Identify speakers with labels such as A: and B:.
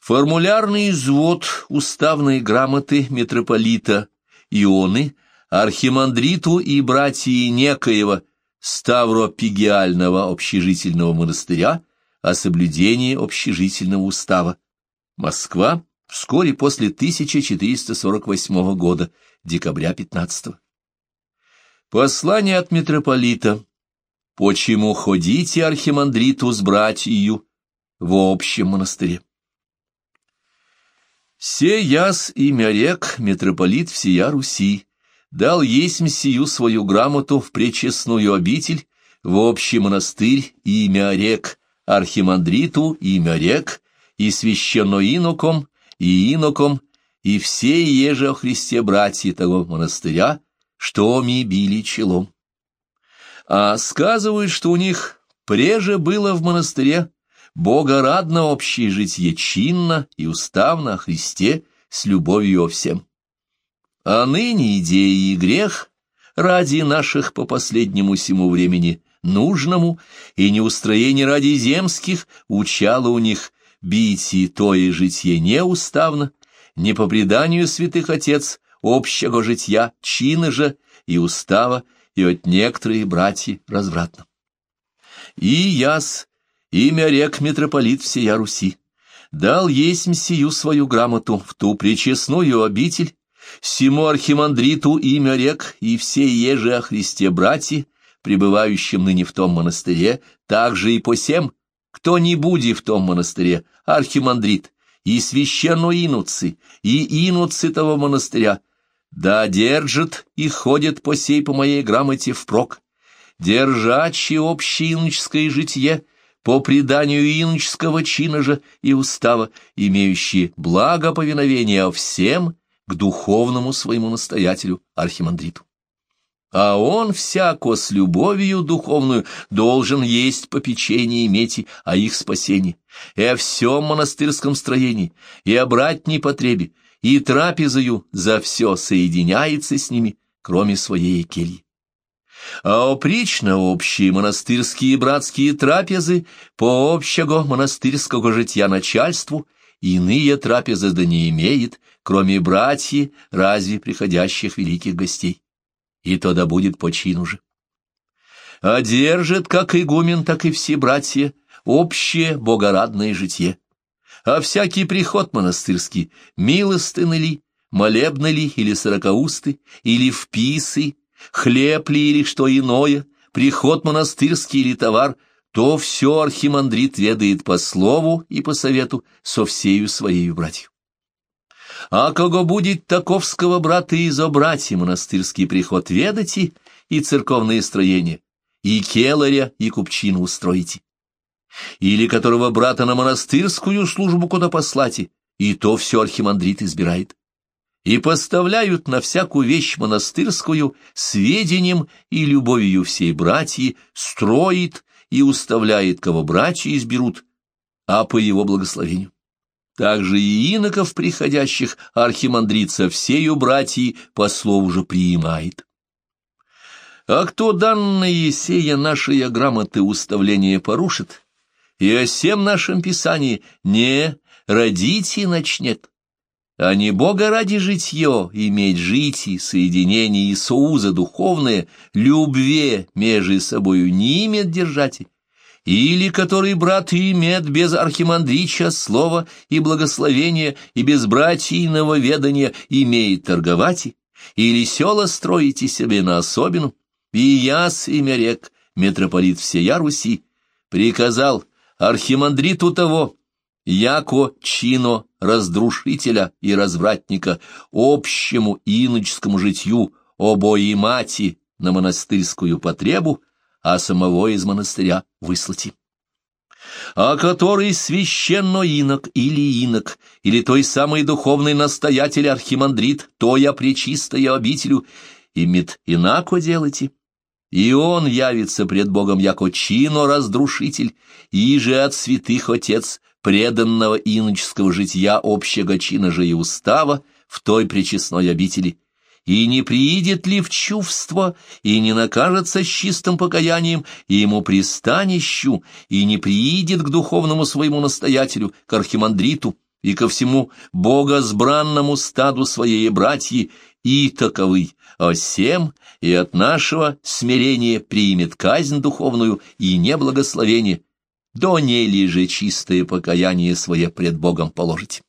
A: Формулярный извод уставной грамоты митрополита Ионы архимандриту и братьи некоего Ставропигиального общежительного монастыря о соблюдении общежительного устава. Москва, вскоре после 1448 года, декабря 15 Послание от митрополита. Почему ходите архимандриту с братью в общем монастыре? Се яс имя рек, митрополит всея Руси, дал есмь сию свою грамоту в пречестную обитель, в общий монастырь имя рек, архимандриту имя рек, и священноиноком, и иноком, и все еже о Христе братья того монастыря, что ми били челом. А сказывают, что у них преже было в монастыре богорадно общее житье чинно и уставно о Христе с любовью о всем. А ныне идеи и грех ради наших по последнему всему времени нужному и неустроение ради земских учало у них бить и то и житье неуставно, не по преданию святых отец общего житья, чина же и устава, и от некоторые братья развратно. И яс имя рек митрополит всея Руси, дал есмь сию свою грамоту в ту причестную обитель, сему архимандриту имя рек и все еже о Христе братья, пребывающим ныне в том монастыре, также и по всем, кто не буди в том монастыре, архимандрит, и священно инуцы, и инуцы того монастыря, да держит и ходит по сей по моей грамоте впрок, держачи общее иноческое житие, по преданию иноческого чина же и устава, имеющие благоповиновение всем к духовному своему настоятелю, архимандриту. А он всяко с любовью духовную должен есть попечение иметь о их спасении, и о всем монастырском строении, и о братней потребе, и трапезою за все соединяется с ними, кроме своей кельи а опрично общие монастырские братские трапезы по общего монастырского житья начальству иные трапезы да не имеет, кроме братьев, разве приходящих великих гостей. И то да будет по чину же. А держит, как игумен, так и все братья, общее богорадное житье. А всякий приход монастырский, милостыны ли, молебны ли, или сорокаусты, или вписы, хлеб ли или что иное, приход монастырский или товар, то все архимандрит ведает по слову и по совету со всею своей братью. А кого будет таковского брата и за братья монастырский приход ведати и церковные строения, и келаря, и купчину устроите? Или которого брата на монастырскую службу куда послать, и то все архимандрит избирает и поставляют на всякую вещь монастырскую сведением и любовью всей братьи, строит и уставляет, кого братья изберут, а по его благословению. Также и иноков приходящих архимандрица всею братьей по слову же приимает. А кто данные сея нашей грамоты уставления порушит, и о всем нашем писании не родите начнет, а не Бога ради житье, иметь житие, соединение и соуза духовное, любве между собою не имеет держать, или который брат имеет без архимандрича слова и благословения, и без братьиного ведания имеет торговать, или села строите себе на особину, и яс имя рек, митрополит всея Руси, приказал архимандриту того, яко чино раздрушителя и развратника, общему иноческому житью обои мати на монастырскую потребу, а самого из монастыря выслати. А который священно инок или инок, или той самый духовный настоятель архимандрит, то я пречистая обителю, имит инако делайте. И он явится пред Богом яко чино раздрушитель, и же от святых отец преданного иноческого жития общего чина же и устава в той причестной обители, и не приидет ли в чувство, и не накажется с чистым покаянием, и ему пристанищу, и не приидет к духовному своему настоятелю, к архимандриту, и ко всему богосбранному стаду своей братьи, и таковы, а всем и от нашего смирения примет казнь духовную и неблагословение, до нели же чистое покаяние свое пред Богом положить.